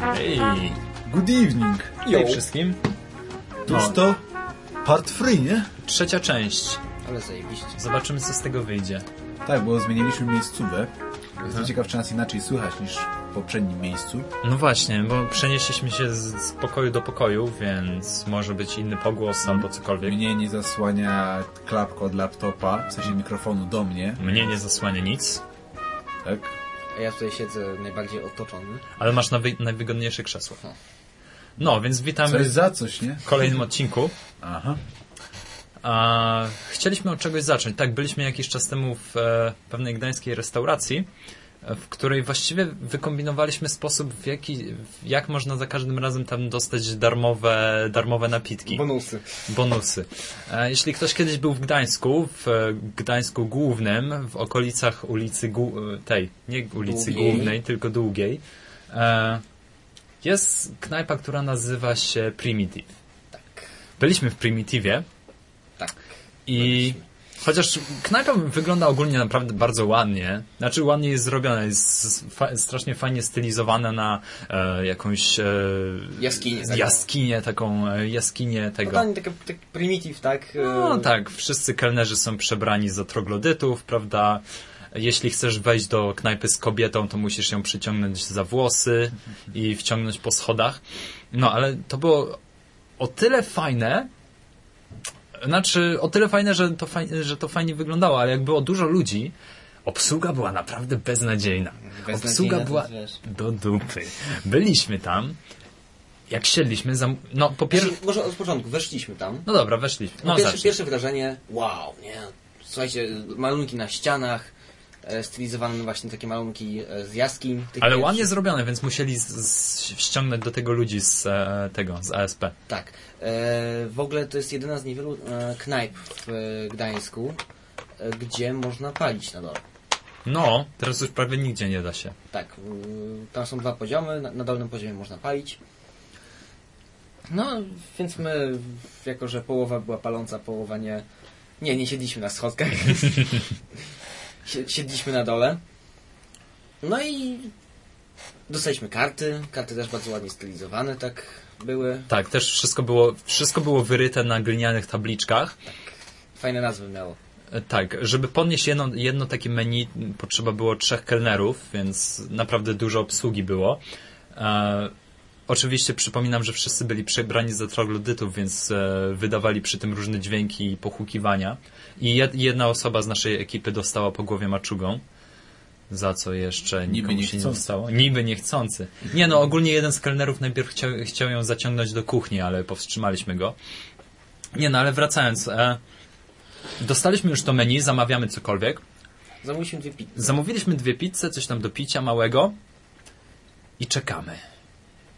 Hej, Good evening. hej wszystkim. Toż No. to part free, nie? Trzecia część. Ale zajebiście. Zobaczymy, co z tego wyjdzie. Tak, bo zmieniliśmy miejscówę. Mhm. Jestem ciekaw, czy nas inaczej słychać niż w poprzednim miejscu. No właśnie, bo przenieśliśmy się z, z pokoju do pokoju, więc może być inny pogłos albo cokolwiek. Mnie nie zasłania klapka od laptopa, w sensie mikrofonu do mnie, Mnie nie zasłania nic, tak? A ja tutaj siedzę najbardziej otoczony. ale masz nawy- najwygodniejsze krzesło. No, więc Co witamy jest za coś, nie? w kolejnym odcinku. Aha. A, chcieliśmy od czegoś zacząć. Tak, byliśmy jakiś czas temu w e, pewnej gdańskiej restauracji, w której właściwie wykombinowaliśmy sposób, w jaki, jak można za każdym razem tam dostać darmowe, darmowe napitki. Bonusy. bonusy. E, Jeśli ktoś kiedyś był w Gdańsku, w Gdańsku Głównym, w okolicach ulicy e, tej, nie ulicy Długiej. Głównej, tylko Długiej, e, jest knajpa, która nazywa się Primitive. Tak. Byliśmy w Primitivie Tak. i chociaż knajpa wygląda ogólnie naprawdę bardzo ładnie, znaczy ładnie jest zrobiona, jest fa- strasznie fajnie stylizowana na e, jakąś e, Jaskinię taką. jaskinię, taką e, jaskinię tego. Totalnie taki, taki primitive, tak? No E, tak, wszyscy kelnerzy są przebrani za troglodytów, prawda? Jeśli chcesz wejść do knajpy z kobietą, to musisz ją przyciągnąć za włosy i wciągnąć po schodach. No, ale to było o tyle fajne, znaczy o tyle fajne, że to, fajnie, że to fajnie wyglądało, ale jak było dużo ludzi, obsługa była naprawdę beznadziejna. Beznadziejna obsługa była do dupy. Byliśmy tam, jak siedliśmy, zam... no po pierwsze... Może, może od początku, weszliśmy tam. No dobra, weszliśmy. No, pierwsze, zacznij. pierwsze wrażenie, wow, nie? Słuchajcie, malunki na ścianach, e, stylizowane właśnie takie malunki e, z jaskiń. Ale ładnie zrobione, więc musieli z, z, ściągnąć do tego ludzi z e, tego, z ASP. Tak. E, w ogóle to jest jedyna z niewielu e, knajp w e, Gdańsku, gdzie można palić na dole. No, teraz już prawie nigdzie nie da się. Tak, tam są dwa poziomy, na, na dolnym poziomie można palić. No, więc my, jako że połowa była paląca, połowa nie. Nie, nie siedliśmy na schodkach. Sie- Siedliśmy na dole. No i dostaliśmy karty. Karty też bardzo ładnie stylizowane, tak były. Tak, też wszystko było, wszystko było wyryte na glinianych tabliczkach. Fajne nazwy miało. E, Tak, żeby podnieść jedno, jedno takie menu, potrzeba było trzech kelnerów, więc naprawdę dużo obsługi było. E, oczywiście przypominam, że wszyscy byli przebrani za troglodytów, więc e, wydawali przy tym różne dźwięki i pochukiwania. I jed, jedna osoba z naszej ekipy dostała po głowie maczugą. Za co jeszcze Niby nikomu się nie dostało. Niby niechcący. Nie no, ogólnie jeden z kelnerów najpierw chciał, chciał ją zaciągnąć do kuchni, ale powstrzymaliśmy go. Nie no, ale wracając. E, dostaliśmy już to menu, zamawiamy cokolwiek. Zamówiliśmy dwie pizzy. Zamówiliśmy dwie pizze, coś tam do picia małego i czekamy.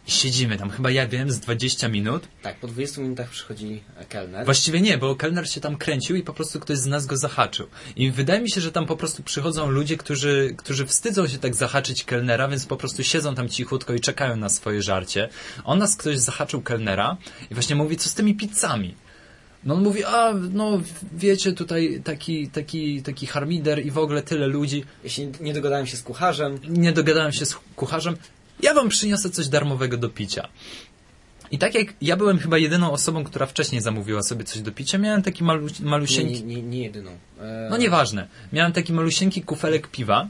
I siedzimy tam, chyba ja wiem, z 20 minut. Tak, po 20 minutach przychodzi kelner. Właściwie nie, bo kelner się tam kręcił i po prostu ktoś z nas go zahaczył. I wydaje mi się, że tam po prostu przychodzą ludzie, którzy, którzy wstydzą się tak zahaczyć kelnera, więc po prostu siedzą tam cichutko i czekają na swoje żarcie. On nas ktoś zahaczył kelnera i właśnie mówi, co z tymi pizzami? No on mówi, a no wiecie, tutaj taki, taki, taki harmider i w ogóle tyle ludzi. Jeśli nie dogadałem się z kucharzem, nie dogadałem się z kucharzem, ja wam przyniosę coś darmowego do picia. I tak jak ja byłem chyba jedyną osobą, która wcześniej zamówiła sobie coś do picia, miałem taki malu, nie, malusieńki, nie, nie, nie jedyną. E, no nieważne, miałem taki malusieńki kufelek piwa.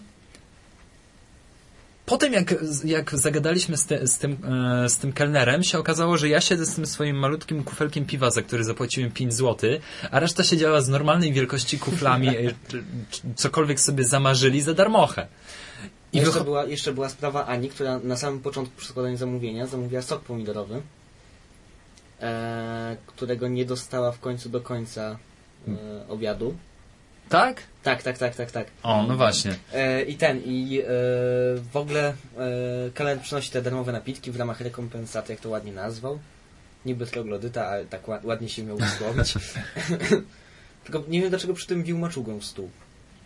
Potem jak, jak zagadaliśmy z, te, z, tym, e, z tym kelnerem, się okazało, że ja siedzę z tym swoim malutkim kufelkiem piwa, za który zapłaciłem 5 zł, a reszta siedziała z normalnej wielkości kuflami, e, cokolwiek sobie zamarzyli za darmochę. I jeszcze, wycho- była, jeszcze była sprawa Ani, która na samym początku przy składaniu zamówienia zamówiła sok pomidorowy, e, którego nie dostała w końcu do końca e, obiadu. tak? Tak, tak, tak, tak, tak. O, no właśnie. E, I ten, i e, w ogóle e, kelner przynosi te darmowe napitki w ramach rekompensaty, jak to ładnie nazwał. Niby troglodyta, ale tak ła- ładnie się miał wysłowić. Tylko nie wiem dlaczego przy tym bił maczugą w stół.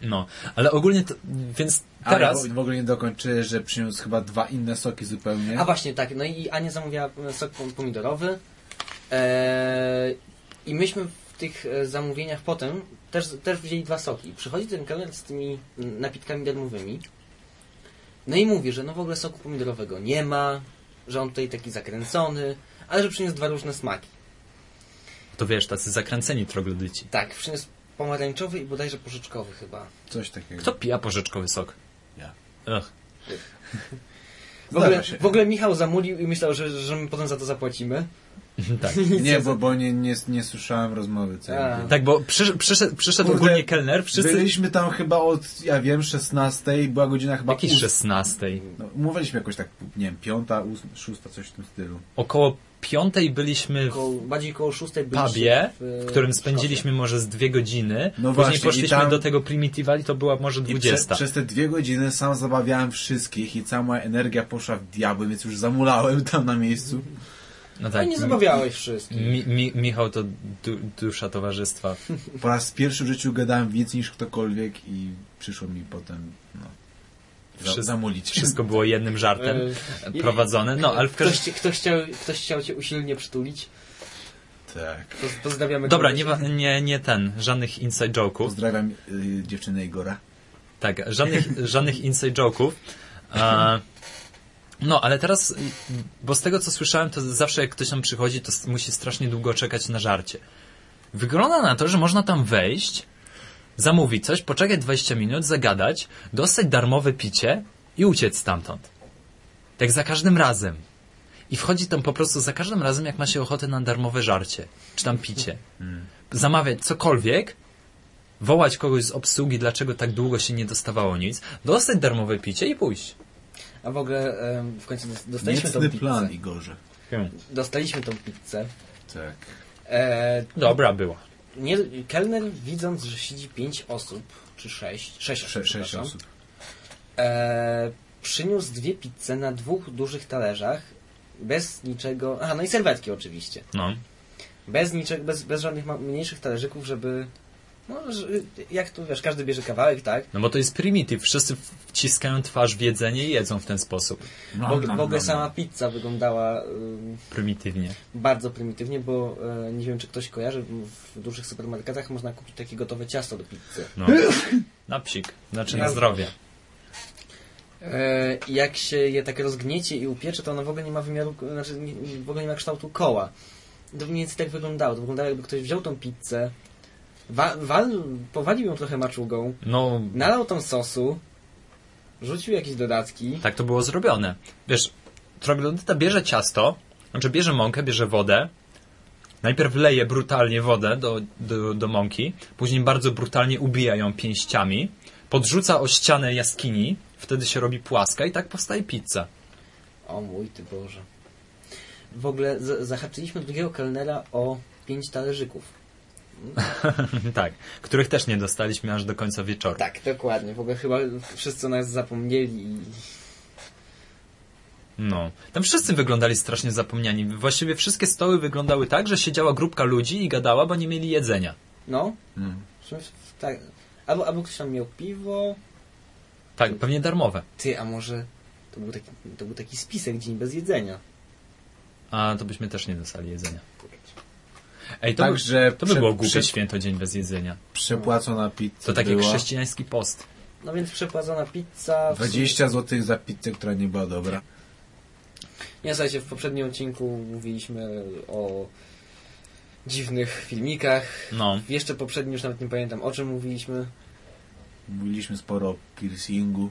No, ale ogólnie to, więc Ale teraz, w, w ogóle nie dokończyłeś, że przyniósł chyba dwa inne soki zupełnie. A właśnie, tak. No i Ania zamówiła sok pom- pomidorowy. Eee, I myśmy w tych e, zamówieniach potem też, też wzięli dwa soki. Przychodzi ten kelner z tymi napitkami darmowymi. No i mówi, że no w ogóle soku pomidorowego nie ma. że on tutaj taki zakręcony, ale że przyniósł dwa różne smaki. To wiesz, tacy zakręceni troglodyci. Tak, przyniósł pomarańczowy i bodajże porzeczkowy chyba. Coś takiego. Kto pija porzeczkowy sok? Ja. Ech. W ogóle, w ogóle Michał zamulił i myślał, że, że my potem za to zapłacimy. tak. Nie, bo, bo nie, nie, nie słyszałem rozmowy. A. Tak, bo przyszedł, przyszedł, przyszedł Kurde, ogólnie kelner, wszyscy... Byliśmy tam chyba od, ja wiem, 16, była godzina chyba... Jakiś ós- 16. No, mówiliśmy jakoś tak, nie wiem, piąta, ósma, szósta, coś w tym stylu. Około piątej byliśmy w Koło, bardziej koło szóstej byliśmy pubie, w, w którym spędziliśmy może z dwie godziny. No Później właśnie, i poszliśmy tam- do tego Primitiva i to była może I prze, 20. przez te dwie godziny sam zabawiałem wszystkich i cała moja energia poszła w diabły, więc już zamulałem tam na miejscu. No No tak. i nie zabawiałeś wszystkich. Mi, mi, Michał to du, dusza towarzystwa. Po raz pierwszy w życiu gadałem więcej niż ktokolwiek i przyszło mi potem, no, Wszystko- zamulić. Wszystko było jednym żartem E, prowadzone. No, ale w każdym Ktoś, ktoś, chciał, ktoś chciał cię usilnie przytulić. Tak. Poz- Pozdrawiamy Dobra, nie, nie, nie ten, żadnych inside joke'ów. Pozdrawiam y, dziewczynę Igora. Tak, żadnych, żadnych inside joke'ów. E, no, ale teraz, bo z tego co słyszałem, to zawsze jak ktoś tam przychodzi, to musi strasznie długo czekać na żarcie. Wygląda na to, że można tam wejść, zamówić coś, poczekać 20 minut, zagadać, dostać darmowe picie i uciec stamtąd. Tak za każdym razem. I wchodzi tam po prostu za każdym razem, jak ma się ochotę na darmowe żarcie, czy tam picie. Zamawiać cokolwiek, wołać kogoś z obsługi, dlaczego tak długo się nie dostawało nic, dostać darmowe picie i pójść. A w ogóle w końcu dos- dostaliśmy tą Niecny pizzę. plan, Igorze. Dostaliśmy tą pizzę. Tak. E, Dobra była. Nie, kelner widząc, że siedzi pięć osób, czy sześć, sześć osób, Sze, sześć osób. E, przyniósł dwie pizze na dwóch dużych talerzach, bez niczego, aha, no i serwetki oczywiście. No. Bez niczego, bez, bez żadnych mniejszych talerzyków, żeby, no, jak tu wiesz, każdy bierze kawałek, tak? No bo to jest primitive. Wszyscy wciskają twarz w jedzenie i jedzą w ten sposób. No, W ogóle, no, w ogóle no, sama no. pizza wyglądała ym, Prymitywnie. bardzo prymitywnie, bo e, nie wiem, czy ktoś kojarzy, w dużych supermarketach można kupić takie gotowe ciasto do pizzy. No. Na psik. Znaczy na zdrowie. E, jak się je tak rozgniecie i upiecze, to ono w ogóle nie ma wymiaru, znaczy nie- w ogóle nie ma kształtu koła. To mniej więcej tak wyglądało. To wyglądało jakby ktoś wziął tą pizzę, wa, wal, powalił ją trochę maczugą, No, nalał tam sosu, rzucił jakieś dodatki. tak to było zrobione. Wiesz, troglodyta bierze ciasto, znaczy bierze mąkę, bierze wodę, najpierw leje brutalnie wodę do, do, do mąki, później bardzo brutalnie ubija ją pięściami, podrzuca o ścianę jaskini, wtedy się robi płaska i tak powstaje pizza. O mój ty Boże. W ogóle zahaczyliśmy drugiego kelnera o pięć talerzyków. tak, których też nie dostaliśmy aż do końca wieczoru. Tak, dokładnie. W ogóle chyba wszyscy o nas zapomnieli No. Tam wszyscy wyglądali strasznie zapomniani. Właściwie wszystkie stoły wyglądały tak, że siedziała grupka ludzi i gadała, bo nie mieli jedzenia. no, Mm. w sumie tak. Albo, albo ktoś tam miał piwo. Tak, pewnie darmowe. Ty, a może to był taki, to był taki spisek dzień bez jedzenia. A to byśmy też nie dostali jedzenia. Ej, to, Także by, to by prze- było głupie prze- święto dzień bez jedzenia. Przepłacona pizza To tak jak była. chrześcijański post. No więc przepłacona pizza. w 20 zł za pizzę, która nie była dobra. Nie, słuchajcie, w poprzednim odcinku mówiliśmy o dziwnych filmikach. No. Jeszcze poprzednim już nawet nie pamiętam o czym mówiliśmy. Mówiliśmy sporo o piercingu.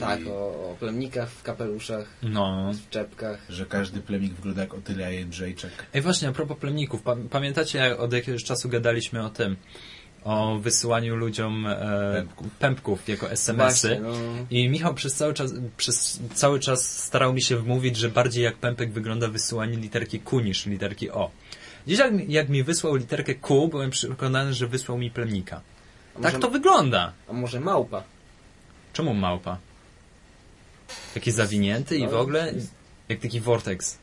Tak, o, o plemnikach w kapeluszach, No. w czepkach. że każdy plemnik wygląda jak Otylia Jędrzejczak. Ej, właśnie, a propos plemników. Pa pamiętacie, jak od jakiegoś czasu gadaliśmy o tym? O wysyłaniu ludziom e, Pępków. pępków jako SMS-y. Właśnie, no. I Michał przez cały, czas, przez cały czas starał mi się wmówić, że bardziej jak pępek wygląda wysyłanie literki Q niż literki O. Dziś jak, jak mi wysłał literkę Q, byłem przekonany, że wysłał mi plemnika. Tak może- to wygląda. A może małpa? Czemu małpa? Taki zawinięty i w ogóle jak taki vortex.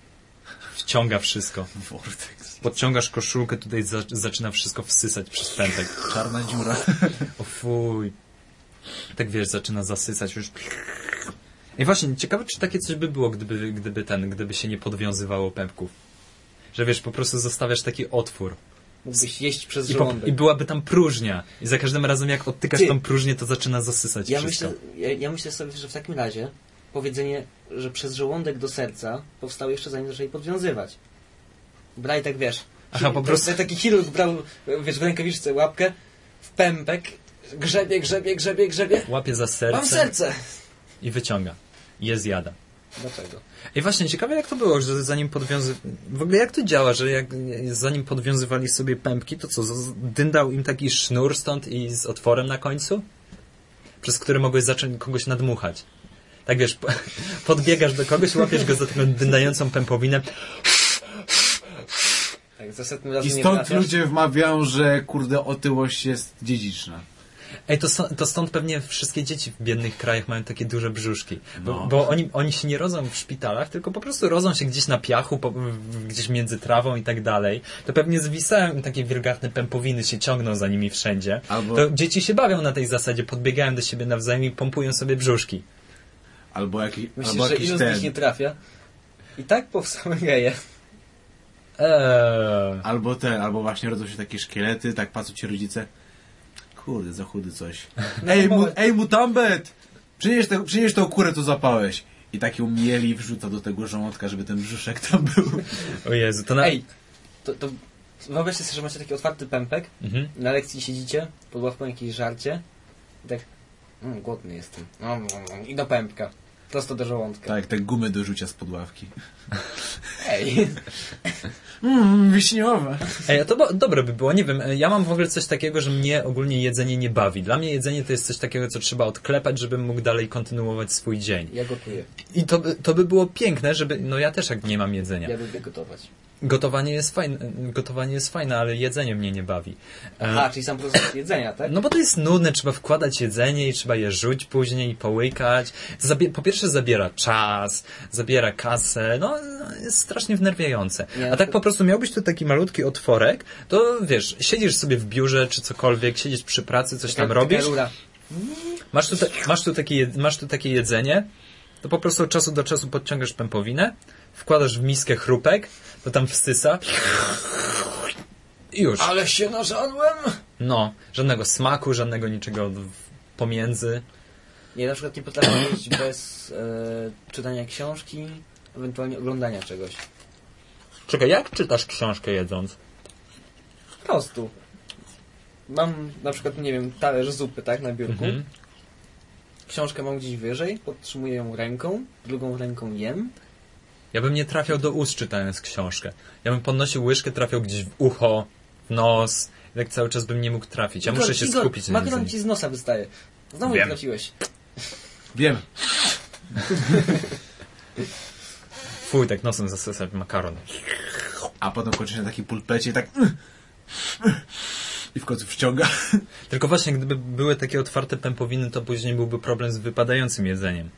Wciąga wszystko. Vortex. Podciągasz koszulkę, tutaj za, zaczyna wszystko wsysać przez pępek. Czarna dziura. O fuj. Tak wiesz, zaczyna zasysać już. I właśnie, ciekawe czy takie coś by było, gdyby, gdyby ten, gdyby się nie podwiązywało pępków. Że wiesz, po prostu zostawiasz taki otwór. Mógłbyś jeść przez I, po. I byłaby tam próżnia. I za każdym razem jak odtykasz Ty. tą próżnię, to zaczyna zasysać ja, wszystko. myślę, ja, ja myślę sobie, że w takim razie powiedzenie, że przez żołądek do serca powstał jeszcze zanim zaczęli podwiązywać. Brali tak, wiesz... Aha, po prostu- Taki chirurg brał, wiesz, w rękawiczce łapkę, w pępek, grzebie, grzebie, grzebie, grzebie. Łapie za serce Mam serce! i wyciąga. Je zjada. Dlaczego? I właśnie ciekawe jak to było, że zanim podwiązy... W ogóle jak to działa, że jak zanim podwiązywali sobie pępki, to co, dyndał im taki sznur stąd i z otworem na końcu? Przez który mogłeś zacząć kogoś nadmuchać. Tak wiesz, po- podbiegasz do kogoś, łapiesz go za taką dyndającą pępowinę. Tak, za setnym razem I nie stąd trafiasz. ludzie wmawiają, że kurde otyłość jest dziedziczna. Ej, to, to stąd pewnie wszystkie dzieci w biednych krajach mają takie duże brzuszki. Bo, No. bo oni, oni się nie rodzą w szpitalach, tylko po prostu rodzą się gdzieś na piachu, po, gdzieś między trawą i tak dalej. To pewnie zwisają im takie wielgachne pępowiny, się ciągną za nimi wszędzie. Albo- To dzieci się bawią na tej zasadzie, podbiegają do siebie nawzajem i pompują sobie brzuszki. Albo, jakiś, Myślisz, albo że jakiś ilu z nich nie trafia? I tak powstały geje. Eee. Albo ten, albo właśnie rodzą się takie szkielety, tak patrzą ci rodzice. Kurde, za chudy coś. Ej, mu, ej mutambet! Przynieś, te, przynieś tą kurę, co zapałeś. I tak ją mieli wrzuca do tego żołądka, żeby ten brzuszek tam był. O Jezu, to na... Ej, to, to wyobraźcie sobie, że macie taki otwarty pępek, Mhm. na lekcji siedzicie, pod ławką jakieś żarcie i tak, mm, głodny jestem. Mm, mm, I do pępka. Prosto do żołądka. Tak, te gumy do rzucia spod ławki. Ej, Mmm, wiśniowe. Ej, a to bo, dobre by było, nie wiem, ja mam w ogóle coś takiego, że mnie ogólnie jedzenie nie bawi. Dla mnie jedzenie to jest coś takiego, co trzeba odklepać, żebym mógł dalej kontynuować swój dzień. ja gotuję. I to, by- to by było piękne, żeby. No ja też jak nie mam jedzenia. Ja lubię gotować. Gotowanie jest fajne, gotowanie jest fajne, ale jedzenie mnie nie bawi. E, A, czyli sam proces jedzenia, tak? No bo to jest nudne, trzeba wkładać jedzenie i trzeba je rzuć później i połykać. Zabie- po pierwsze zabiera czas, zabiera kasę, no jest strasznie wnerwiające. Nie, A tak to- po prostu miałbyś tu taki malutki otworek, to wiesz, siedzisz sobie w biurze czy cokolwiek, siedzisz przy pracy, coś tam Taka- taka robisz, masz tu, masz, tu takie, masz tu takie jedzenie, to po prostu od czasu do czasu podciągasz pępowinę, wkładasz w miskę chrupek, to tam wstysa i już. Ale się nażadłem! No, żadnego smaku, żadnego niczego pomiędzy. Nie, na przykład nie potrafię jeść bez e, czytania książki, ewentualnie oglądania czegoś. Czekaj, jak czytasz książkę jedząc? Po prostu. Mam na przykład, nie wiem, talerz zupy, tak, na biurku. Mhm. Książkę mam gdzieś wyżej, podtrzymuję ją ręką, drugą ręką jem. Ja bym nie trafiał do ust czytając książkę. Ja bym podnosił łyżkę, trafiał gdzieś w ucho, w nos. i Tak cały czas bym nie mógł trafić. Ja Igor, muszę się Igor, skupić na Makaron ci z nosa wystaje. Znowu Wiem. trafiłeś. Wiem. Fuj, tak nosem zasysać makaron. A potem kończysz na takim pulpecie i tak... I w końcu wciąga. Tylko właśnie, gdyby były takie otwarte pępowiny, to później byłby problem z wypadającym jedzeniem.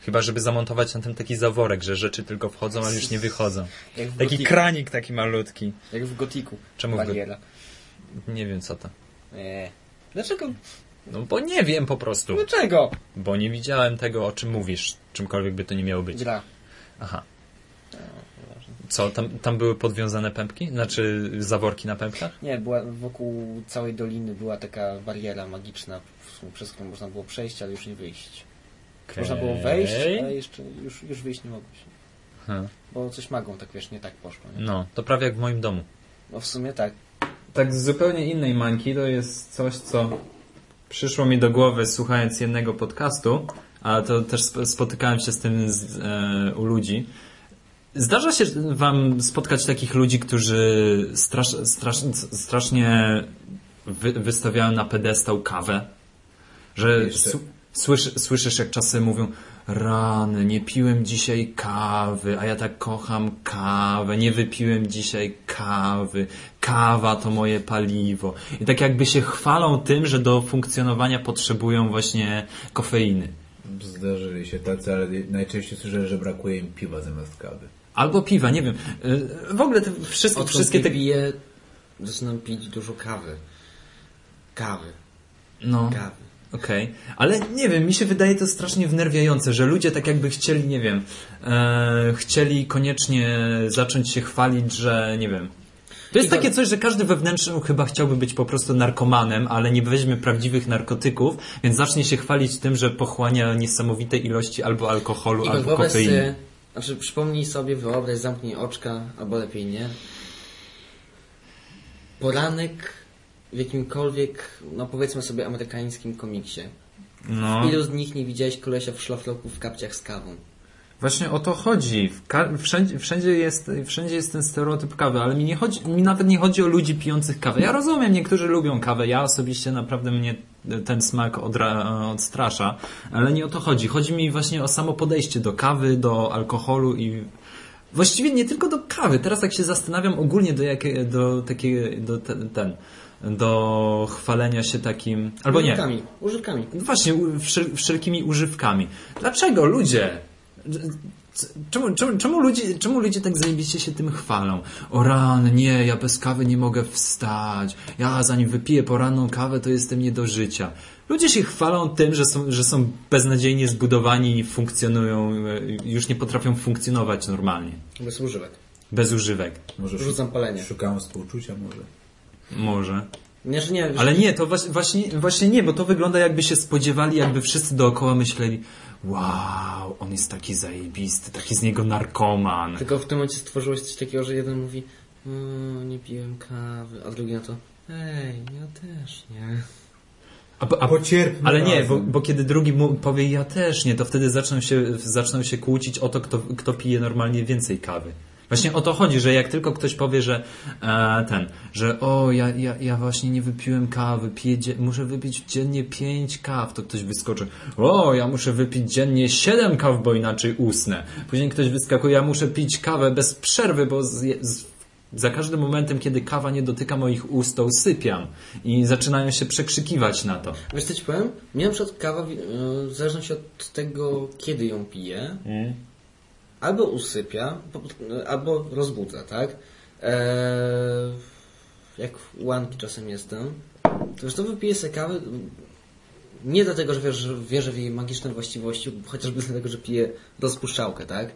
Chyba, żeby zamontować na tym taki zaworek, że rzeczy tylko wchodzą, ale już nie wychodzą. Taki gotiku. kranik taki malutki. Jak w gotiku. Czemu w go- Bariera. Nie wiem co to. Nie. Dlaczego? No bo nie wiem po prostu. Dlaczego? Bo nie widziałem tego, o czym mówisz. Czymkolwiek by to nie miało być. Gra. Aha. Co, tam, tam były podwiązane pępki? Znaczy zaworki na pępkach? Nie, była wokół całej doliny była taka bariera magiczna, w- przez którą można było przejść, ale już nie wyjść. Można było wejść, ale jeszcze już, już wyjść nie mogło się. Hmm. Bo coś magą, tak wiesz, nie tak poszło. Nie? No, to prawie jak w moim domu. No w sumie tak. Tak z zupełnie innej mańki to jest coś, co przyszło mi do głowy słuchając jednego podcastu, a to też sp- spotykałem się z tym z, e, u ludzi. Zdarza się wam spotkać takich ludzi, którzy strasz, strasz, strasznie wy, wystawiają na pedestał kawę? Że su, słysz, słyszysz, jak czasem mówią rany, nie piłem dzisiaj kawy, a ja tak kocham kawę, nie wypiłem dzisiaj kawy, kawa to moje paliwo. I tak jakby się chwalą tym, że do funkcjonowania potrzebują właśnie kofeiny. Zdarzyli się tacy, ale najczęściej słyszę, że brakuje im piwa zamiast kawy. Albo piwa, nie wiem. Y, W ogóle te wszystkie, wszystkie te... piję, zaczynam pić dużo kawy. Kawy. No. Kawy. Okej, ale nie wiem, mi się wydaje to strasznie wnerwiające, że ludzie tak jakby chcieli, nie wiem, e, chcieli koniecznie zacząć się chwalić, że nie wiem, To jest Igor, takie coś, że każdy wewnętrzny chyba chciałby być po prostu narkomanem, ale nie weźmie prawdziwych narkotyków, więc zacznie się chwalić tym, że pochłania niesamowite ilości albo alkoholu, Igor, albo kofeiny. Znaczy przypomnij sobie, wyobraź, zamknij oczka, albo lepiej nie. Poranek w jakimkolwiek, no powiedzmy sobie, amerykańskim komiksie. No. Ilu z nich nie widziałeś kolesia w szlafroku w kapciach z kawą? Właśnie o to chodzi. Wszędzie, wszędzie, jest, wszędzie jest ten stereotyp kawy, ale mi, nie chodzi, mi nawet nie chodzi o ludzi pijących kawę. Ja rozumiem, niektórzy lubią kawę. Ja osobiście naprawdę mnie ten smak odra- odstrasza, ale nie o to chodzi. Chodzi mi właśnie o samo podejście do kawy, do alkoholu i właściwie nie tylko do kawy. Teraz jak się zastanawiam ogólnie do jakie, do takiego, do te, ten, do chwalenia się takim, albo nie. Używkami. Używkami. No Właśnie, wszel- wszelkimi używkami. Dlaczego ludzie? Czemu, czemu, czemu, ludzie, czemu ludzie tak zajebiście się tym chwalą? O ran, nie, ja bez kawy nie mogę wstać. Ja zanim wypiję poranną kawę, to jestem nie do życia. Ludzie się chwalą tym, że są, że są beznadziejnie zbudowani i funkcjonują, e, już nie potrafią funkcjonować normalnie. Bez używek. Bez używek. Może Rzucam palenie. Szukałem współczucia może. Może. Nie, że nie, Ale nie, to właśnie, właśnie nie, bo to wygląda jakby się spodziewali, jakby wszyscy dookoła myśleli wow, on jest taki zajebisty, taki z niego narkoman. Tylko w tym momencie stworzyłeś coś takiego, że jeden mówi nie piłem kawy, a drugi na to ej, ja też nie. A, a, ale nie, bo, bo kiedy drugi mu powie ja też nie, to wtedy zaczną się, zaczną się kłócić o to, kto, kto pije normalnie więcej kawy. Właśnie o to chodzi, że jak tylko ktoś powie, że e, ten, że o, ja, ja, ja właśnie nie wypiłem kawy, piję, muszę wypić dziennie pięć kaw, to ktoś wyskoczy, o, ja muszę wypić dziennie siedem kaw, bo inaczej usnę. Później ktoś wyskakuje, ja muszę pić kawę bez przerwy, bo z, z, za każdym momentem, kiedy kawa nie dotyka moich ust, to usypiam. I zaczynają się przekrzykiwać na to. Wiesz co ci powiem? Mnie na przykład kawa, e, w zależności od tego, kiedy ją piję, albo usypia, albo rozbudza, tak? Eee, jak łanki czasem jestem, to wiesz, to wypiję sobie kawę nie dlatego, że wiesz, że wierzę w jej magiczne właściwości, chociażby dlatego, że piję rozpuszczałkę, tak?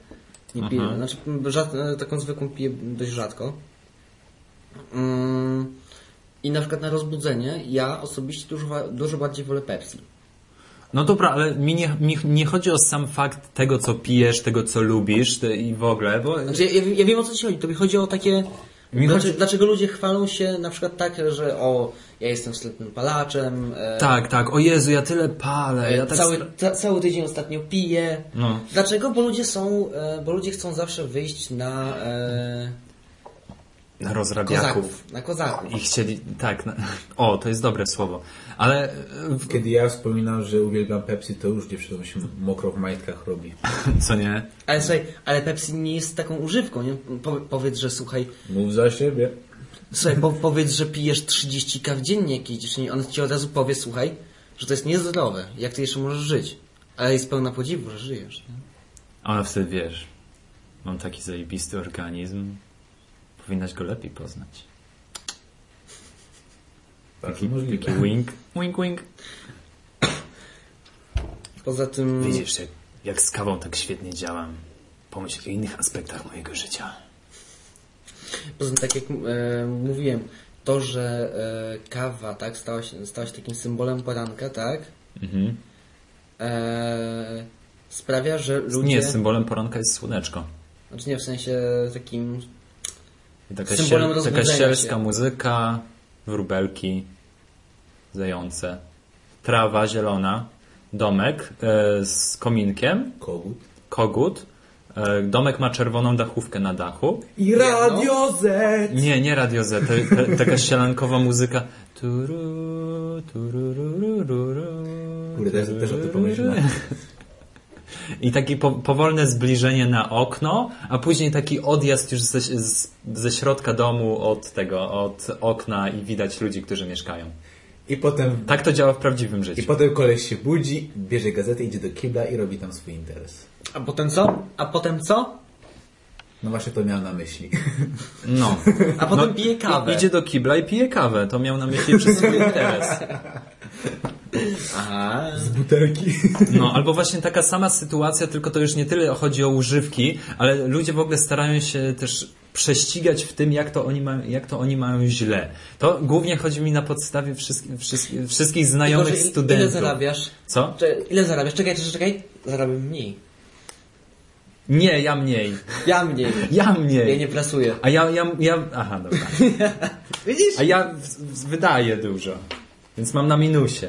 Nie piję, Aha. znaczy rzad, taką zwykłą piję dość rzadko. Mm, I na przykład na rozbudzenie ja osobiście dużo, dużo bardziej wolę Pepsi. No dobra, ale mi nie, mi nie chodzi o sam fakt tego, co pijesz, tego, co lubisz te, i w ogóle, bo... Znaczy, ja, ja, wiem o co ci chodzi. To mi chodzi o takie. Mi dlaczego, chodzi- dlaczego ludzie chwalą się na przykład tak, że o, ja jestem wstrętnym palaczem. E, Tak, tak, o Jezu, ja tyle palę, ja tak... cały, ca, cały tydzień ostatnio piję. No. Dlaczego? Bo ludzie są, e, bo ludzie chcą zawsze wyjść na e, Na rozrabiaków. kozaków. Na kozaków. I chcieli, tak, na, o, to jest dobre słowo. Ale, Kiedy ja wspominam, że uwielbiam Pepsi, to już dziewczynom się mokro w majtkach robi. co nie? Ale słuchaj, ale Pepsi nie jest taką używką, nie? Po, powiedz, że słuchaj, Mów za siebie. słuchaj, po, powiedz, że pijesz 30 kaw dziennie jakiejś dziewczynie, on ci od razu powie, słuchaj, że to jest niezdrowe, jak ty jeszcze możesz żyć. Ale jest pełna podziwu, że żyjesz. Nie? A ona wtedy, wiesz, mam taki zajebisty organizm, powinnaś go lepiej poznać. Bardzo Taki możliwe. wink, wink, wink. Poza tym... Widzisz, jak, jak z kawą tak świetnie działam. Pomyśl o innych aspektach mojego życia. Poza tym, tak jak e, mówiłem, to, że e, kawa tak, stała, się, stała się takim symbolem poranka, tak, Mhm. e, sprawia, że ludzie... Nie, symbolem poranka jest słoneczko. Znaczy nie, w sensie takim... Taka, Symbolem siel, taka się. muzyka, wróbelki, zające, trawa zielona, domek e, z kominkiem, Kogut. kogut. E, domek ma czerwoną dachówkę na dachu. I Radio Z! Nie, nie Radio Z, to, to, taka sielankowa muzyka. Turu, turururururu, Kurde, też, też o tym pomyślałem. I takie po, powolne zbliżenie na okno, a później taki odjazd już ze, ze środka domu od tego, od okna i widać ludzi, którzy mieszkają. I potem, Tak to działa w prawdziwym I życiu. potem koleś się budzi, bierze gazetę, idzie do kibla i robi tam swój interes. A potem co? A potem co? No właśnie to miałem na myśli. No. A potem no, pije kawę. i- Idzie do kibla i pije kawę. To miał na myśli przez swój interes. Aha. Z butelki. No, albo właśnie taka sama sytuacja, tylko to już nie tyle chodzi o używki, ale ludzie w ogóle starają się też prześcigać w tym, jak to oni mają, jak to oni mają źle. To głównie chodzi mi na podstawie wszystkich, wszystkich, wszystkich znajomych Tylko, studentów. Ile zarabiasz? Co? Cze- Ile zarabiasz? Czekaj, czekaj, czekaj. Zarabiam mniej. Nie, ja mniej. Ja mniej. Ja Ja mniej. nie pracuję. A ja, ja, ja, aha, dobra. Widzisz? A ja w, w, wydaję dużo. Więc mam na minusie.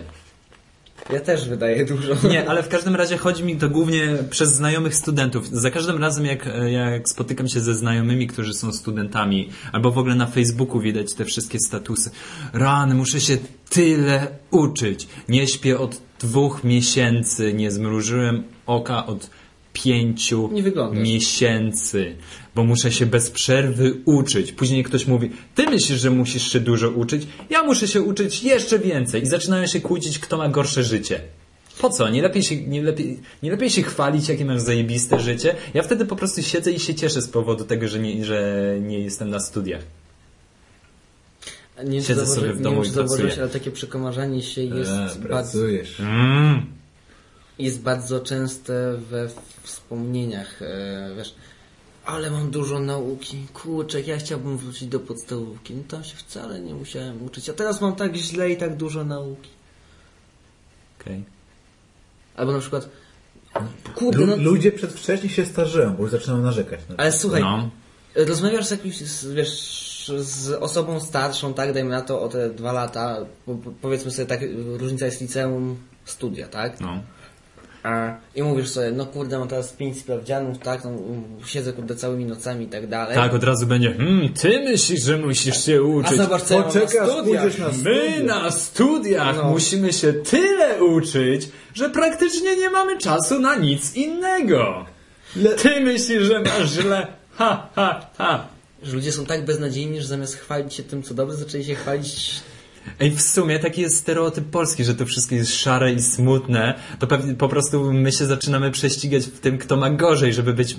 Ja też wydaję dużo. Nie, ale w każdym razie chodzi mi to głównie przez znajomych studentów. Za każdym razem, jak, jak spotykam się ze znajomymi, którzy są studentami, albo w ogóle na Facebooku widać te wszystkie statusy. Rany, muszę się tyle uczyć. Nie śpię od dwóch miesięcy, nie zmrużyłem oka od pięciu Nie miesięcy, bo muszę się bez przerwy uczyć. Później ktoś mówi, ty myślisz, że musisz się dużo uczyć? Ja muszę się uczyć jeszcze więcej. I zaczynają się kłócić, kto ma gorsze życie. Po co? Nie lepiej, się, nie, lepiej, nie lepiej się chwalić, jakie masz zajebiste życie? Ja wtedy po prostu siedzę i się cieszę z powodu tego, że nie, że nie jestem na studiach. Nie Siedzę sobie w nie domu wiem, i pracuję. ale takie przekomarzanie się jest, E, bardzo, pracujesz. Mm. Jest bardzo częste we wspomnieniach. E, wiesz, ale mam dużo nauki. Kurczę, ja chciałbym wrócić do podstawówki. No tam się wcale nie musiałem uczyć. A teraz mam tak źle i tak dużo nauki. Okej. Albo na przykład, kurde, no, Lu- ludzie przedwcześnie się starzeją, bo już zaczynają narzekać. na ale słuchaj, No. rozmawiasz z jakimś, wiesz, z osobą starszą, tak, dajmy na to o te dwa lata, po, po, powiedzmy sobie tak, różnica jest liceum, studia, tak? No. A, I mówisz sobie, no kurde, mam teraz pięć sprawdzianów, tak, no, siedzę kurde całymi nocami i tak dalej. Tak, od razu będzie, hmm, ty myślisz, że musisz się A uczyć. zobacz, co ja mam na Poczekasz, studiach. My na studiach No. musimy się tyle uczyć, że praktycznie nie mamy czasu na nic innego. Ty myślisz, że masz źle. Ha, ha, ha. Że ludzie są tak beznadziejni, że zamiast chwalić się tym, co dobre, zaczęli się chwalić... Ej, w sumie taki jest stereotyp polski, że to wszystko jest szare i smutne. To pewnie po prostu my się zaczynamy prześcigać w tym, kto ma gorzej, żeby być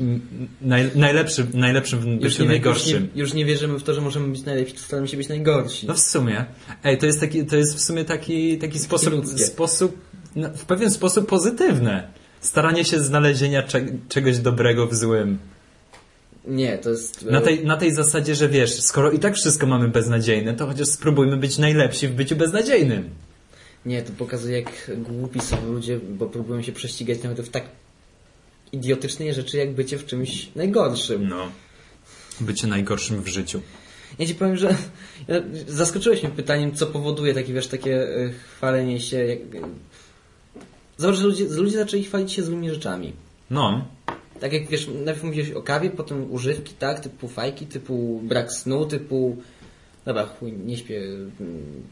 naj, najlepszy, najlepszym w Już byciu nie, już, najgorszym. nie, już nie wierzymy w to, że możemy być najlepsi, to staramy się być najgorsi. No w sumie. Ej, to jest taki, to jest w sumie taki, taki sposób, ludzkie. sposób, no, w pewien sposób pozytywne. Staranie się znalezienia cze, czegoś dobrego w złym. Nie, to jest... Na tej, na tej zasadzie, że wiesz, skoro i tak wszystko mamy beznadziejne, to chociaż spróbujmy być najlepsi w byciu beznadziejnym. Nie, to pokazuje, jak głupi są ludzie, bo próbują się prześcigać nawet w tak idiotycznej rzeczy, jak bycie w czymś najgorszym. No. Bycie najgorszym w życiu. Ja ci powiem, że zaskoczyłeś mnie pytaniem, co powoduje takie, wiesz, takie e, chwalenie się. Jak... Zobacz, że ludzie, ludzie zaczęli chwalić się złymi rzeczami. No. Tak jak wiesz, najpierw mówiłeś o kawie, potem używki, tak, typu fajki, typu brak snu, typu. Dobra, chuj, nie śpię. mm,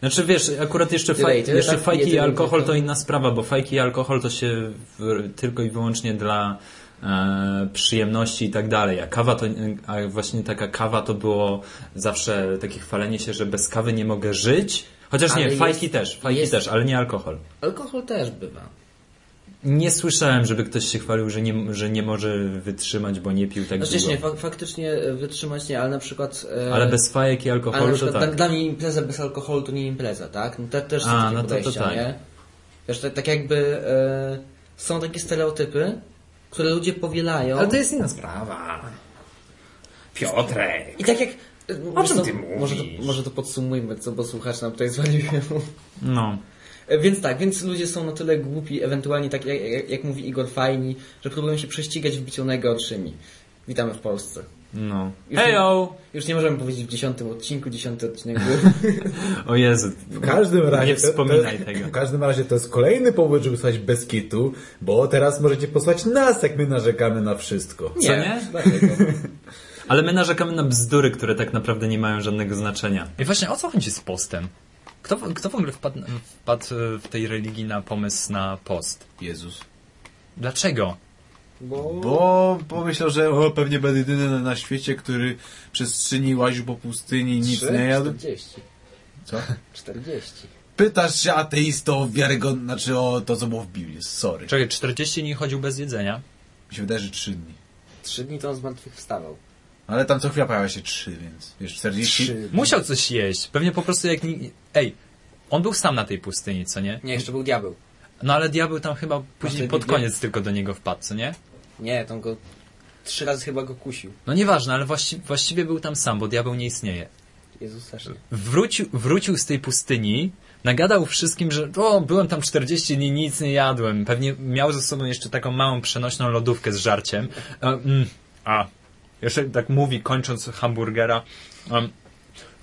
Znaczy wiesz, akurat jeszcze, faj, jeszcze tak? fajki i alkohol to inna sprawa, bo fajki i alkohol to się w, tylko i wyłącznie dla e, przyjemności i tak dalej. A kawa to, a właśnie taka kawa to było zawsze takie chwalenie się, że bez kawy nie mogę żyć. Chociaż nie, Ale fajki jest- też, fajki jest- też, ale nie alkohol. Alkohol też bywa. Nie słyszałem, żeby ktoś się chwalił, że nie, że nie może wytrzymać, bo nie pił tak Znaczy długo. nie, fa- faktycznie e, wytrzymać nie, ale na przykład. e, Ale bez fajek i ale na alkoholu to przykład tak. dla, mnie impreza bez alkoholu to nie impreza, tak? No te, też są A, takie no to- to tak. nie? Wiesz, tak, tak jakby e, są takie stereotypy, które ludzie powielają. Ale to jest inna sprawa. Piotrek. I tak jak... O czym ty Może to, mówisz? może to podsumujmy, co, bo słuchacz nam tutaj zwalił. No. E, Więc tak, więc ludzie są na tyle głupi, ewentualnie tak jak, jak, mówi Igor Fajni, że próbują się prześcigać w byciu najgorszymi. Witamy w Polsce. No. Już Hejo! Już nie możemy powiedzieć w dziesiątym odcinku, dziesiąty odcinek był. O Jezu. W każdym razie. Nie wspominaj tego. W każdym razie to jest kolejny powód, żeby słuchać bez kitu, bo teraz możecie posłuchać nas, jak my narzekamy na wszystko. Co nie? Ale my narzekamy na bzdury, które tak naprawdę nie mają żadnego znaczenia. I właśnie o co chodzi z postem? Kto, kto w ogóle wpadł, wpadł w tej religii na pomysł na post? Jezus. Dlaczego? Bo... Bo pomyślał, że o, pewnie będę jedyny na, na świecie, który przez trzy dni łaził po pustyni, nic Trzy? nie jadł. 40. Co? 40. Pytasz się ateisto o wiarygodne, znaczy o to, co było w Biblii. Sorry. Czekaj, 40 dni chodził bez jedzenia? Mi się wydaje, że trzy dni. Trzy dni to on zmartwychwstawał. Ale tam co chwila pojawia się trzy, więc wiesz, 40... Trzy. Musiał coś jeść. Pewnie po prostu jak... Ej, on był sam na tej pustyni, co nie? Nie, jeszcze był diabeł. No ale diabeł tam chyba później pod koniec tylko do niego wpadł, co nie? Nie, tam go trzy razy chyba go kusił. No nieważne, ale właści właściwie był tam sam, bo diabeł nie istnieje. Jezus też nie. Wrócił, wrócił z tej pustyni, nagadał wszystkim, że o, byłem tam 40 dni, nic nie jadłem. Pewnie miał ze sobą jeszcze taką małą przenośną lodówkę z żarciem. A, mm, a jeszcze tak mówi, kończąc hamburgera. Um,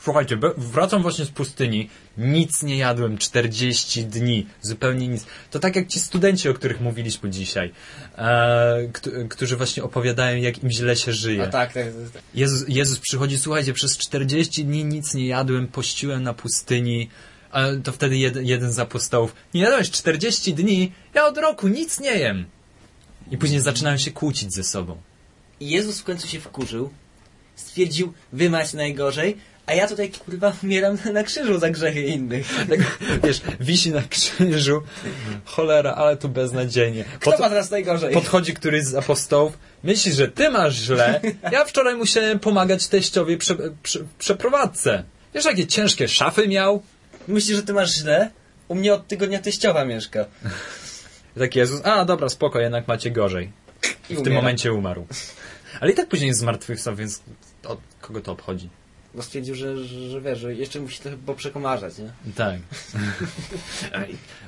Słuchajcie, wracam właśnie z pustyni, nic nie jadłem, 40 dni, zupełnie nic. To tak jak ci studenci, o których mówiliśmy dzisiaj, e, kt- którzy właśnie opowiadają, jak im źle się żyje. A tak, tak, tak. Jezus, Jezus przychodzi, słuchajcie, przez 40 dni nic nie jadłem, pościłem na pustyni, a to wtedy jed, jeden z apostołów, nie jadłeś 40 dni, ja od roku nic nie jem. I później zaczynają się kłócić ze sobą. I Jezus w końcu się wkurzył, stwierdził, wy macie najgorzej, a ja tutaj kurwa umieram na krzyżu za grzechy innych. Tak, wiesz, wisi na krzyżu, cholera, ale tu beznadziejnie. Kto Pod, ma teraz najgorzej? podchodzi któryś z apostołów, myśli, że ty masz źle, ja wczoraj musiałem pomagać teściowi prze, prze, przeprowadzce. Wiesz, jakie ciężkie szafy miał? Myślisz, że ty masz źle? U mnie od tygodnia teściowa mieszka. Tak Jezus, a dobra, spoko, jednak macie gorzej. I W tym momencie umarł. Ale i tak później zmartwychwstał, więc od kogo to obchodzi? Bo stwierdził, że, że, że wiesz, że jeszcze musi trochę poprzekomarzać, nie? Tak.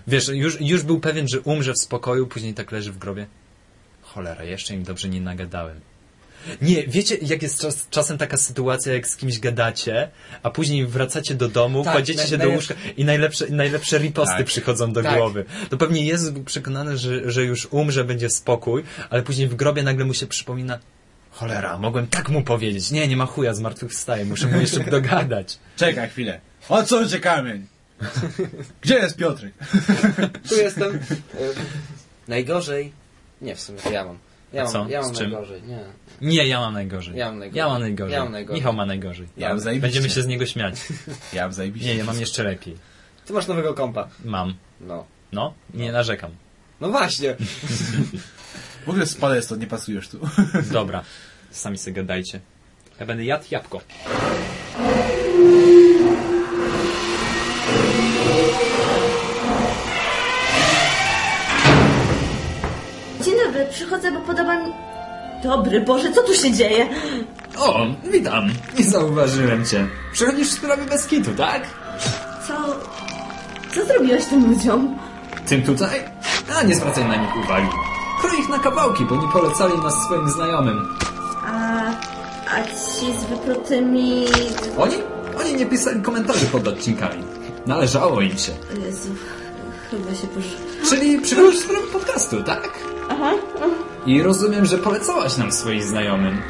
Wiesz, już, już był pewien, że umrze w spokoju, później tak leży w grobie. Cholera, jeszcze im dobrze nie nagadałem. Nie, wiecie, jak jest czas, czasem taka sytuacja, jak z kimś gadacie, a później wracacie do domu, Tak, kładziecie się do łóżka i najlepsze, najlepsze riposty Tak. przychodzą do Tak. głowy. To pewnie Jezus był przekonany, że, że już umrze, będzie spokój, ale później w grobie nagle mu się przypomina cholera, mogłem tak mu powiedzieć. Nie, nie ma chuja, zmartwychwstaje, muszę mu jeszcze dogadać. Czekaj chwilę. Odsądźcie kamień. Gdzie jest Piotrek? Tu jestem. Y, najgorzej. Nie, w sumie to ja mam. Ja A mam, co? ja mam Z czym? najgorzej, nie. Nie, ja mam najgorzej. Ja mam najgorzej. Ja mam najgorzej. Ja mam najgorzej. Michał ma najgorzej. Ja mam zajebiście. Będziemy się z niego śmiać. Ja mam zajebiście. Nie, ja mam jeszcze lepiej. Ty masz nowego kompa. Mam. No. No, nie narzekam. No właśnie. W ogóle spadaj stąd, nie pasujesz tu. Dobra, sami sobie gadajcie. Ja będę jadł jabłko. Dzień dobry, przychodzę, bo podoba mi... Dobry Boże, co tu się dzieje? O, witam. Nie zauważyłem cię. Przychodzisz w sprawie bez kitu, tak? Co... Co zrobiłeś tym ludziom? Tym tutaj? A, nie zwracaj na nich uwagi. Kroj ich na kawałki, bo nie polecali nas swoim znajomym. A... A ci z wyprutymi... Oni? Oni nie pisali komentarzy pod odcinkami. Należało im się. Jezu, chyba się posz... Czyli przychodzisz sprawie podcastu, tak? Aha. I rozumiem, że polecałaś nam swoim znajomym.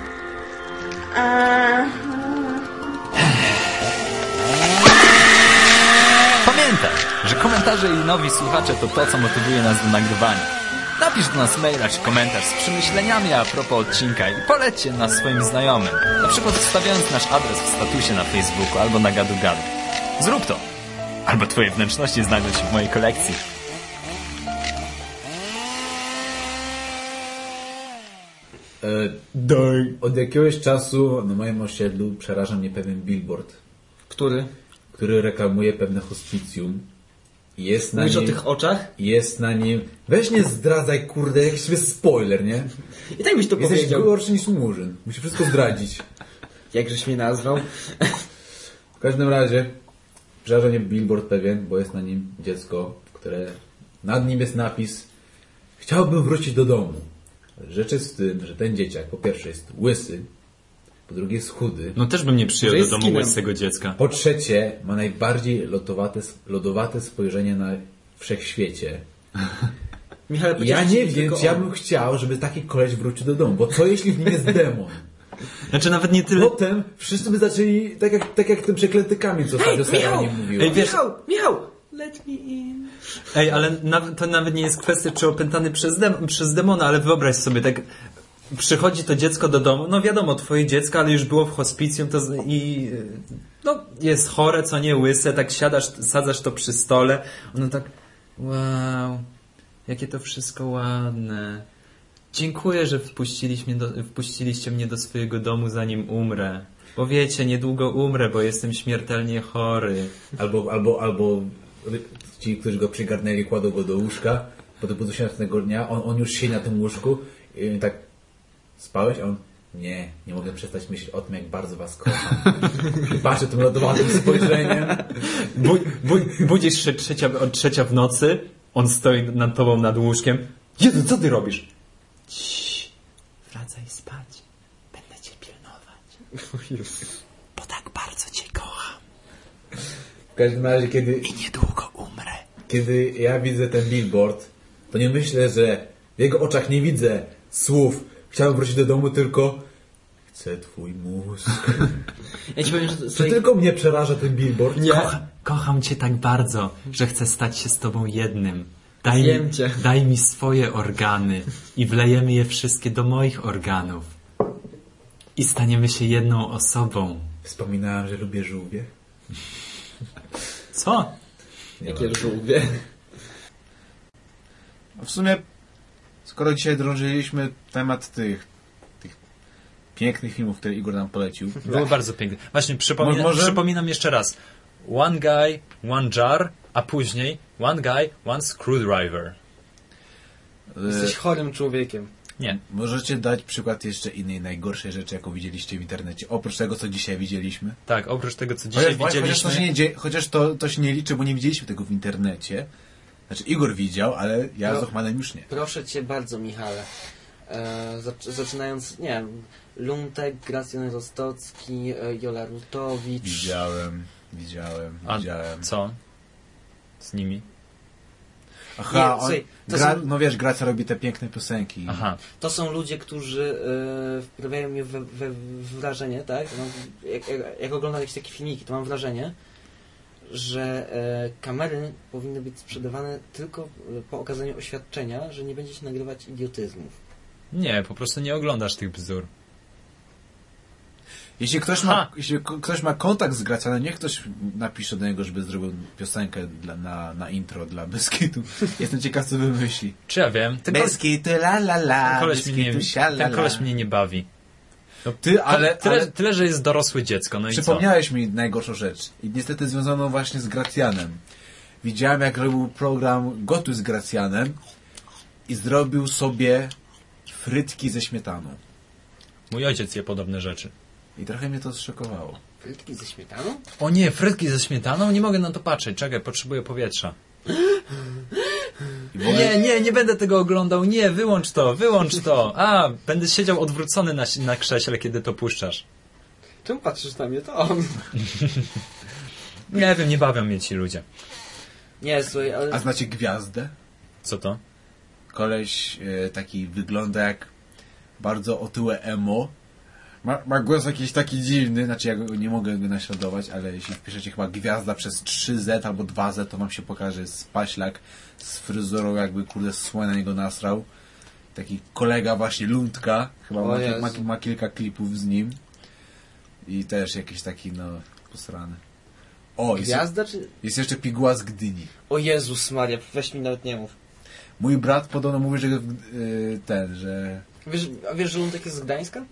A... Pamiętaj, że komentarze i nowi słuchacze to to, co motywuje nas do nagrywania. Napisz do nas maila czy komentarz z przemyśleniami a propos odcinka i polećcie nas swoim znajomym. Na przykład wstawiając nasz adres w statusie na Facebooku albo na gadu gadu. Zrób to. Albo twoje wnętrzności znajdą się w mojej kolekcji. E, Doj. Od jakiegoś czasu na moim osiedlu przeraża mnie pewien billboard, Który? który reklamuje pewne hospicjum. Jest na Mówisz o nim... tych oczach? Jest na nim... Weź nie zdradzaj, kurde, jakiś sobie spoiler, nie? I tak byś to Jesteś powiedział. gorszy niż Murzyn. Musi wszystko zdradzić. Jakżeś mnie nazwał? W każdym razie przeraża mnie billboard pewien, bo jest na nim dziecko, które nad nim jest napis Chciałbym wrócić do domu. Rzecz jest w tym, że ten dzieciak po pierwsze jest łysy, po drugie jest chudy, No też bym nie przyjął do domu łysego dziecka. po trzecie ma najbardziej lodowate, lodowate spojrzenie na wszechświecie. Michał, Ja nie wiem, czy ja bym chciał, żeby taki koleś wrócił do domu, bo co jeśli w nim jest demon? Znaczy nawet nie tyle... Potem wszyscy by zaczęli, tak jak, tak jak kamień, co Sara Michał! nie mówiła. Ej, wiesz, Michał, Michał! Let me in. Ej, ale nawet, to nawet nie jest kwestia, czy opętany przez, dem przez demona, ale wyobraź sobie, tak przychodzi to dziecko do domu, no wiadomo, twoje dziecko, ale już było w hospicjum to i no, jest chore, co nie łyse, tak siadasz, sadzasz to przy stole, ono tak, wow, jakie to wszystko ładne. Dziękuję, że wpuściliście mnie, do, wpuściliście mnie do swojego domu, zanim umrę. Bo wiecie, niedługo umrę, bo jestem śmiertelnie chory. Albo, albo, albo ci, którzy go przygarnęli, kładą go do łóżka, potem budzą się następnego dnia, on, on już siedzi na tym łóżku i tak spałeś? A on, nie, nie mogę przestać myśleć o tym, jak bardzo was kocham. I patrzę tym lodowanym spojrzeniem. Bu, bu, budzisz się trzecia, trzecia w nocy, on stoi nad tobą nad łóżkiem. Jezu, co ty robisz? Ciii, wracaj spać. Będę cię pilnować. Bo tak bardzo cię kocham. W każdym razie, kiedy, I niedługo umrę. kiedy ja widzę ten billboard, to nie myślę, że w jego oczach nie widzę słów. Chciałem wrócić do domu tylko chcę twój mózg. Ja ci powiem, że Czy tylko mnie przeraża ten billboard? Nie. Kocha, kocham cię tak bardzo, że chcę stać się z tobą jednym. Daj mi, daj mi swoje organy i wlejemy je wszystkie do moich organów. I staniemy się jedną osobą. Wspominałem, że lubię żółwie. Co? Nie jakie żółwie. W sumie, skoro dzisiaj drążyliśmy temat tych, tych pięknych filmów, które Igor nam polecił, Było bardzo piękne. Właśnie przypomina, Może- przypominam jeszcze raz. One guy, one jar, a później one guy, one screwdriver. Jesteś e, chorym człowiekiem. Nie. możecie dać przykład jeszcze innej najgorszej rzeczy, jaką widzieliście w internecie, oprócz tego, co dzisiaj widzieliśmy. Tak, oprócz tego, co dzisiaj Chociaż, chociaż, widzieliśmy. to się nie chociaż to, to się nie liczy, bo nie widzieliśmy tego w internecie. Znaczy Igor widział, ale ja No. z Ochmanem już nie. Proszę cię bardzo, Michale. E, zac- zaczynając, nie wiem, Luntek, Gracjan Rostocki, e, Jola Rutowicz. Widziałem, widziałem, A widziałem. co? Z nimi? Aha, Nie, on, słuchaj, gra, są- no wiesz, Gracja robi te piękne piosenki. Aha. To są ludzie, którzy e, wprawiają mnie we, we wrażenie, tak? No, jak, jak, jak oglądam jakieś takie filmiki, to mam wrażenie, że e, kamery powinny być sprzedawane tylko e, po okazaniu oświadczenia, że nie będzie się nagrywać idiotyzmów. Nie, po prostu nie oglądasz tych bzdur. Jeśli ktoś ma, jeśli ktoś ma kontakt z Gracjanem, niech ktoś napisze do niego, żeby zrobił piosenkę dla, na, na intro dla Beskitu. Jestem ciekaw, co wymyśli. Czy ja wiem? Ten, Beskitu la la la, ten, koleś, mnie nie, sia la ten koleś mnie nie bawi. Ty, ale, tyle, ale tyle, że jest dorosłe dziecko, no przypomniałeś mi najgorszą rzecz. I niestety związaną właśnie z Gracjanem. Widziałem, jak robił program Gotuj z Gracjanem i zrobił sobie frytki ze śmietaną. Mój ojciec je podobne rzeczy. I trochę mnie to zszokowało. Frytki ze śmietaną? O nie, frytki ze śmietaną? Nie mogę na to patrzeć. Czekaj, potrzebuję powietrza. Nie, nie, nie będę tego oglądał. Nie, wyłącz to, wyłącz to. A, będę siedział odwrócony na, na krześle, kiedy to puszczasz. Czemu patrzysz na mnie? To on. Nie wiem, nie bawią mnie ci ludzie. Nie, słuchaj, ale... A znacie Gwiazdę? Co to? Koleś e, taki wygląda jak bardzo otyłe emo. Ma, ma głos jakiś taki dziwny, znaczy ja go, nie mogę go naśladować, ale jeśli wpiszecie chyba gwiazda przez 3Z albo 2Z, to wam się pokaże jest spaślak z fryzurą jakby kurde słoń na niego nasrał. Taki kolega właśnie Lundka, chyba ma, ma, ma kilka klipów z nim. I też jakiś taki no posrany. O, jest, Gwiazda czy... jest jeszcze piguła z Gdyni. O Jezus Maria, weź mi nawet nie mów. Mój brat podobno mówi, że e, ten, że Wiesz, a wiesz, że Luntek jest z Gdańska?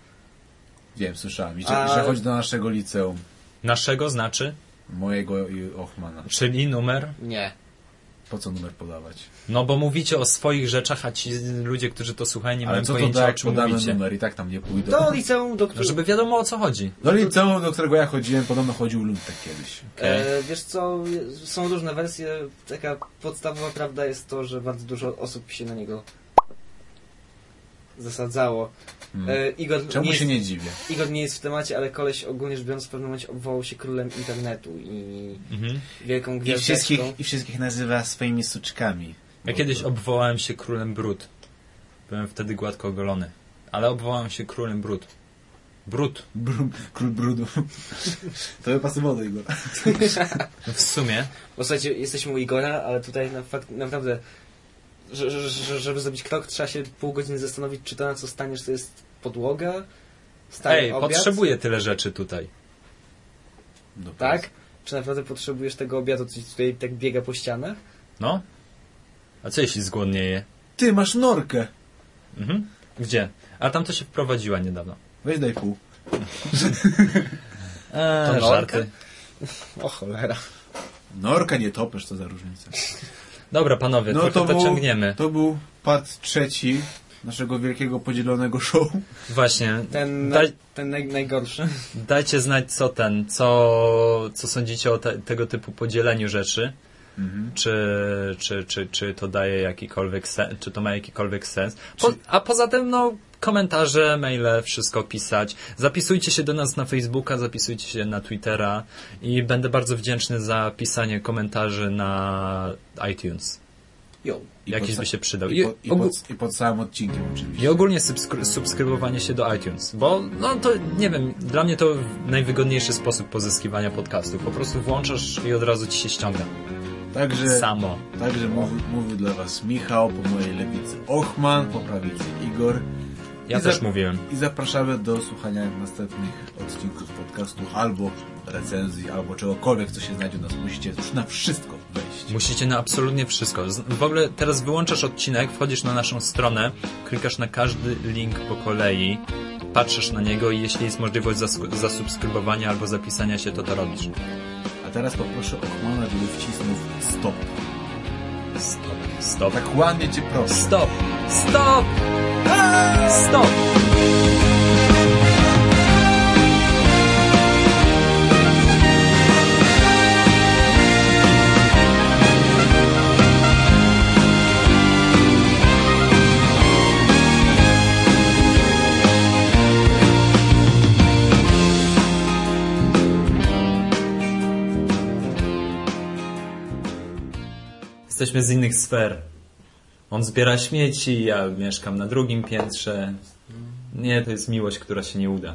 Wiem, słyszałem. I że, A- że chodzi do naszego liceum. Naszego znaczy? Mojego i Ochmana. Czyli numer? Nie. Po co numer podawać? No bo mówicie o swoich rzeczach, a ci ludzie, którzy to słuchają, nie Ale mają co to pojęcia da, o czym podamy mówicie. numer i tak tam nie pójdą. Do liceum, do No, którego... żeby wiadomo o co chodzi. Do liceum, do którego ja chodziłem, podobno chodził Luntek kiedyś. Okej. E, wiesz co, są różne wersje. Taka podstawowa prawda jest to, że bardzo dużo osób się na niego zasadzało. E, Igor, Hmm. Czemu nie się jest, nie dziwię? Igor nie jest w temacie, ale koleś ogólnie rzecz biorąc w pewnym momencie obwołał się królem internetu i Mhm. wielką I gwiazdeczką. wszystkich, I wszystkich nazywa swoimi suczkami. Ja Bo kiedyś to- obwołałem się królem brud. Byłem wtedy gładko ogolony. Ale obwołałem się królem brud. Brud. Bru, król brudu. To by pasowało do Igor. No w sumie. Bo słuchajcie, jesteśmy u Igora, ale tutaj na fakt, naprawdę, że, że, że, żeby zrobić krok, trzeba się pół godziny zastanowić, czy to na co staniesz to jest podłoga, stary Ej, obiad, potrzebuję tyle rzeczy tutaj. Do tak? Czy naprawdę potrzebujesz tego obiadu, co ci tutaj tak biega po ścianach? No? A co jeśli zgłodnieje? Ty, masz norkę. Mhm. Gdzie? A tam to się wprowadziła niedawno. Weź daj pół. Eee, To norka? żarty. O cholera. Norka, nie topesz, co za różnica. Dobra, panowie, No to to był, ciągniemy. to był part trzeci naszego wielkiego podzielonego show. Właśnie. Ten, Daj, ten naj, najgorszy. dajcie znać, co ten, co, co sądzicie o te, tego typu podzieleniu rzeczy. Czy, czy, czy, czy to daje jakikolwiek sens, czy to ma jakikolwiek sens. Po, a poza tym, no, komentarze, maile, wszystko pisać. Zapisujcie się do nas na Facebooka, zapisujcie się na Twittera i będę bardzo wdzięczny za pisanie komentarzy na iTunes. Jo. I Jakiś by się przydał. I, po, i, pod, I pod całym odcinkiem oczywiście. i ogólnie subskry- subskrybowanie się do iTunes, bo no to nie wiem, dla mnie to najwygodniejszy sposób pozyskiwania podcastów. Po prostu włączasz i od razu ci się ściąga. Także, Samo. także mówi, mówił dla Was Michał, po mojej lewicy Ochman, po prawicy Igor. Ja I też mówiłem. I zapraszamy do słuchania następnych odcinków podcastu albo recenzji, albo czegokolwiek, co się znajdzie u nas. Musicie już na wszystko wejść. Musicie na absolutnie wszystko. W ogóle teraz wyłączasz odcinek, wchodzisz na naszą stronę, klikasz na każdy link po kolei, patrzysz na niego i jeśli jest możliwość zas- zasubskrybowania albo zapisania się, to to robisz. A teraz poproszę Ochmana, żeby wcisnął stop. Stop. Stop. Tak ładnie Cię proszę. Stop! Stop! Stop! Jesteśmy z innych sfer. On zbiera śmieci, ja mieszkam na drugim piętrze. Nie, to jest miłość, która się nie uda.